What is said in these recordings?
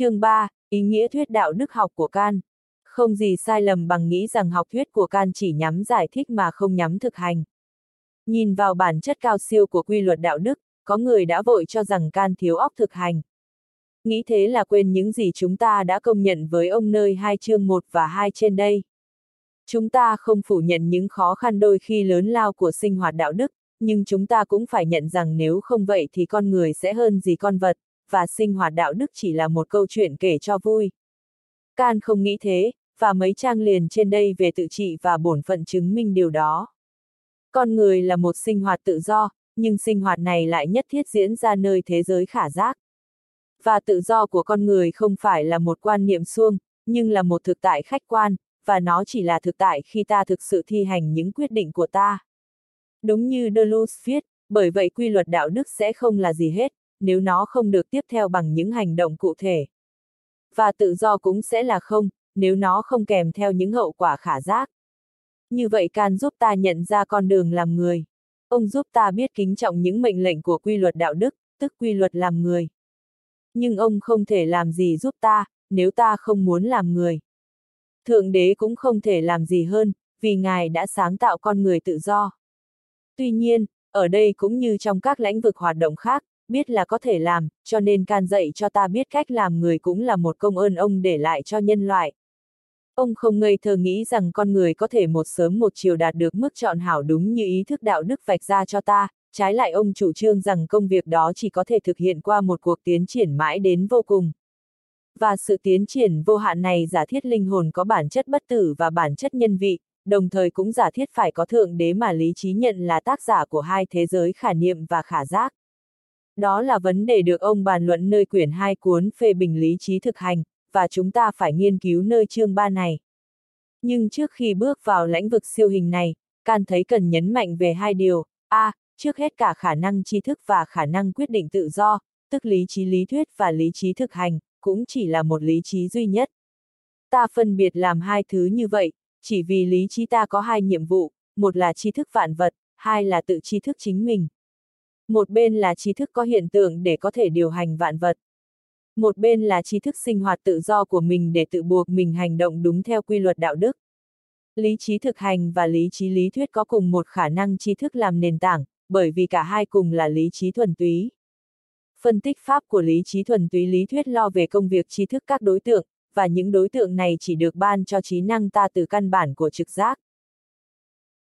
Chương 3, ý nghĩa thuyết đạo đức học của Can. Không gì sai lầm bằng nghĩ rằng học thuyết của Can chỉ nhắm giải thích mà không nhắm thực hành. Nhìn vào bản chất cao siêu của quy luật đạo đức, có người đã vội cho rằng Can thiếu óc thực hành. Nghĩ thế là quên những gì chúng ta đã công nhận với ông nơi hai chương 1 và 2 trên đây. Chúng ta không phủ nhận những khó khăn đôi khi lớn lao của sinh hoạt đạo đức, nhưng chúng ta cũng phải nhận rằng nếu không vậy thì con người sẽ hơn gì con vật, và sinh hoạt đạo đức chỉ là một câu chuyện kể cho vui. Can không nghĩ thế, và mấy trang liền trên đây về tự trị và bổn phận chứng minh điều đó. Con người là một sinh hoạt tự do, nhưng sinh hoạt này lại nhất thiết diễn ra nơi thế giới khả giác. Và tự do của con người không phải là một quan niệm suông, nhưng là một thực tại khách quan, và nó chỉ là thực tại khi ta thực sự thi hành những quyết định của ta. Đúng như Deleuze viết, bởi vậy quy luật đạo đức sẽ không là gì hết, nếu nó không được tiếp theo bằng những hành động cụ thể. Và tự do cũng sẽ là không, nếu nó không kèm theo những hậu quả khả giác. Như vậy can giúp ta nhận ra con đường làm người. Ông giúp ta biết kính trọng những mệnh lệnh của quy luật đạo đức, tức quy luật làm người. Nhưng ông không thể làm gì giúp ta, nếu ta không muốn làm người. Thượng đế cũng không thể làm gì hơn, vì Ngài đã sáng tạo con người tự do. Tuy nhiên, ở đây cũng như trong các lĩnh vực hoạt động khác, biết là có thể làm, cho nên can dạy cho ta biết cách làm người cũng là một công ơn ông để lại cho nhân loại. Ông không ngây thơ nghĩ rằng con người có thể một sớm một chiều đạt được mức chọn hảo đúng như ý thức đạo đức vạch ra cho ta, trái lại ông chủ trương rằng công việc đó chỉ có thể thực hiện qua một cuộc tiến triển mãi đến vô cùng. Và sự tiến triển vô hạn này giả thiết linh hồn có bản chất bất tử và bản chất nhân vị, đồng thời cũng giả thiết phải có thượng đế mà lý trí nhận là tác giả của hai thế giới khả niệm và khả giác. Đó là vấn đề được ông bàn luận nơi quyển hai cuốn phê bình lý trí thực hành, và chúng ta phải nghiên cứu nơi chương 3 này. Nhưng trước khi bước vào lãnh vực siêu hình này, Can thấy cần nhấn mạnh về hai điều. A. Trước hết cả khả năng tri thức và khả năng quyết định tự do, tức lý trí lý thuyết và lý trí thực hành, cũng chỉ là một lý trí duy nhất. Ta phân biệt làm hai thứ như vậy, chỉ vì lý trí ta có hai nhiệm vụ, một là tri thức vạn vật, hai là tự tri thức chính mình. Một bên là trí thức có hiện tượng để có thể điều hành vạn vật. Một bên là trí thức sinh hoạt tự do của mình để tự buộc mình hành động đúng theo quy luật đạo đức. Lý trí thực hành và lý trí lý thuyết có cùng một khả năng trí thức làm nền tảng, bởi vì cả hai cùng là lý trí thuần túy. Phân tích pháp của lý trí thuần túy lý thuyết lo về công việc trí thức các đối tượng, và những đối tượng này chỉ được ban cho trí năng ta từ căn bản của trực giác.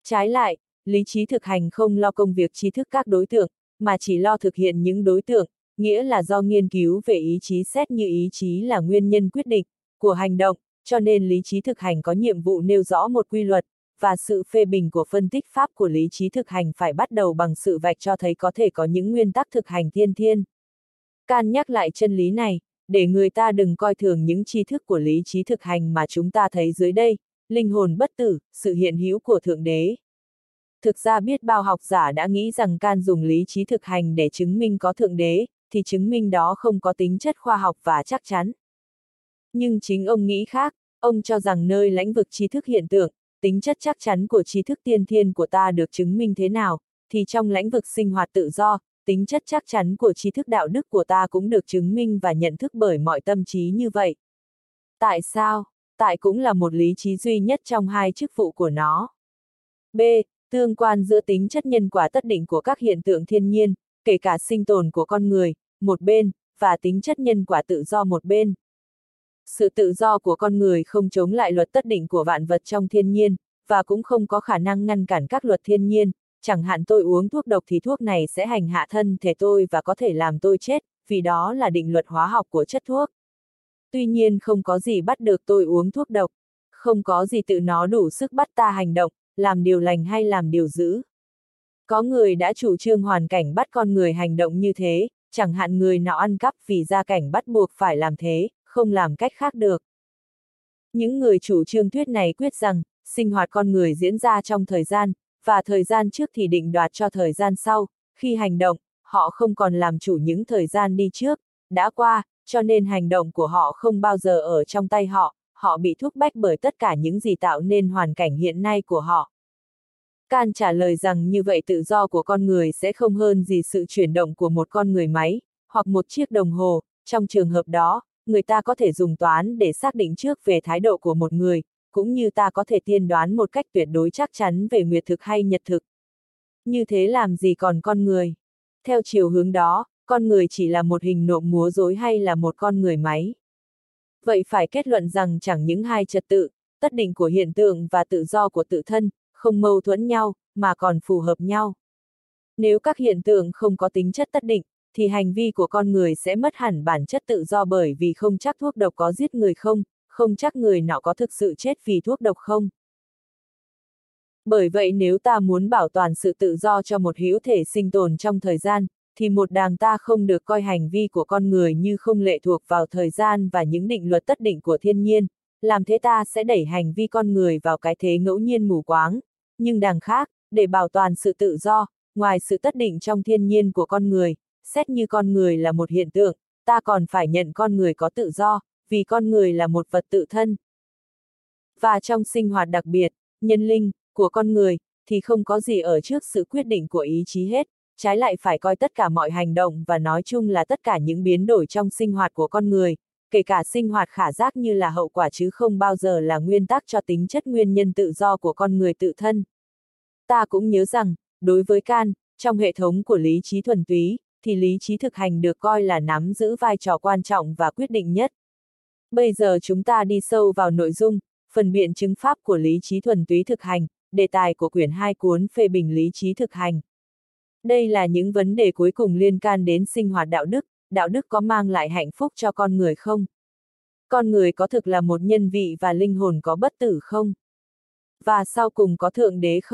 Trái lại, lý trí thực hành không lo công việc trí thức các đối tượng, mà chỉ lo thực hiện những đối tượng, nghĩa là do nghiên cứu về ý chí xét như ý chí là nguyên nhân quyết định của hành động, cho nên lý trí thực hành có nhiệm vụ nêu rõ một quy luật, và sự phê bình của phân tích pháp của lý trí thực hành phải bắt đầu bằng sự vạch cho thấy có thể có những nguyên tắc thực hành thiên thiên. Can nhắc lại chân lý này, để người ta đừng coi thường những tri thức của lý trí thực hành mà chúng ta thấy dưới đây, linh hồn bất tử, sự hiện hữu của Thượng Đế, Thực ra biết bao học giả đã nghĩ rằng can dùng lý trí thực hành để chứng minh có thượng đế, thì chứng minh đó không có tính chất khoa học và chắc chắn. Nhưng chính ông nghĩ khác, ông cho rằng nơi lãnh vực trí thức hiện tượng, tính chất chắc chắn của trí thức tiên thiên của ta được chứng minh thế nào, thì trong lãnh vực sinh hoạt tự do, tính chất chắc chắn của trí thức đạo đức của ta cũng được chứng minh và nhận thức bởi mọi tâm trí như vậy. Tại sao? Tại cũng là một lý trí duy nhất trong hai chức vụ của nó. B. Tương quan giữa tính chất nhân quả tất định của các hiện tượng thiên nhiên, kể cả sinh tồn của con người, một bên, và tính chất nhân quả tự do một bên. Sự tự do của con người không chống lại luật tất định của vạn vật trong thiên nhiên, và cũng không có khả năng ngăn cản các luật thiên nhiên, chẳng hạn tôi uống thuốc độc thì thuốc này sẽ hành hạ thân thể tôi và có thể làm tôi chết, vì đó là định luật hóa học của chất thuốc. Tuy nhiên không có gì bắt được tôi uống thuốc độc, không có gì tự nó đủ sức bắt ta hành động, làm điều lành hay làm điều dữ. Có người đã chủ trương hoàn cảnh bắt con người hành động như thế, chẳng hạn người nào ăn cắp vì gia cảnh bắt buộc phải làm thế, không làm cách khác được. Những người chủ trương thuyết này quyết rằng, sinh hoạt con người diễn ra trong thời gian, và thời gian trước thì định đoạt cho thời gian sau, khi hành động, họ không còn làm chủ những thời gian đi trước, đã qua, cho nên hành động của họ không bao giờ ở trong tay họ, họ bị thúc bách bởi tất cả những gì tạo nên hoàn cảnh hiện nay của họ. Can trả lời rằng như vậy tự do của con người sẽ không hơn gì sự chuyển động của một con người máy, hoặc một chiếc đồng hồ, trong trường hợp đó, người ta có thể dùng toán để xác định trước về thái độ của một người, cũng như ta có thể tiên đoán một cách tuyệt đối chắc chắn về nguyệt thực hay nhật thực. Như thế làm gì còn con người? Theo chiều hướng đó, con người chỉ là một hình nộm múa dối hay là một con người máy? Vậy phải kết luận rằng chẳng những hai trật tự, tất định của hiện tượng và tự do của tự thân, không mâu thuẫn nhau, mà còn phù hợp nhau. Nếu các hiện tượng không có tính chất tất định, thì hành vi của con người sẽ mất hẳn bản chất tự do bởi vì không chắc thuốc độc có giết người không, không chắc người nọ có thực sự chết vì thuốc độc không. Bởi vậy nếu ta muốn bảo toàn sự tự do cho một hữu thể sinh tồn trong thời gian, thì một đàng ta không được coi hành vi của con người như không lệ thuộc vào thời gian và những định luật tất định của thiên nhiên, làm thế ta sẽ đẩy hành vi con người vào cái thế ngẫu nhiên mù quáng. Nhưng đàng khác, để bảo toàn sự tự do, ngoài sự tất định trong thiên nhiên của con người, xét như con người là một hiện tượng, ta còn phải nhận con người có tự do, vì con người là một vật tự thân. Và trong sinh hoạt đặc biệt, nhân linh, của con người, thì không có gì ở trước sự quyết định của ý chí hết, trái lại phải coi tất cả mọi hành động và nói chung là tất cả những biến đổi trong sinh hoạt của con người, kể cả sinh hoạt khả giác như là hậu quả chứ không bao giờ là nguyên tắc cho tính chất nguyên nhân tự do của con người tự thân. Ta cũng nhớ rằng, đối với can, trong hệ thống của lý trí thuần túy, thì lý trí thực hành được coi là nắm giữ vai trò quan trọng và quyết định nhất. Bây giờ chúng ta đi sâu vào nội dung, phần biện chứng pháp của lý trí thuần túy thực hành, đề tài của quyển 2 cuốn phê bình lý trí thực hành. Đây là những vấn đề cuối cùng liên can đến sinh hoạt đạo đức, đạo đức có mang lại hạnh phúc cho con người không? Con người có thực là một nhân vị và linh hồn có bất tử không? Và sau cùng có thượng đế không?